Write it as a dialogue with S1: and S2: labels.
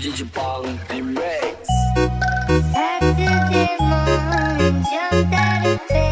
S1: DJ Paulo Remix
S2: Saturday morning, jumped out of.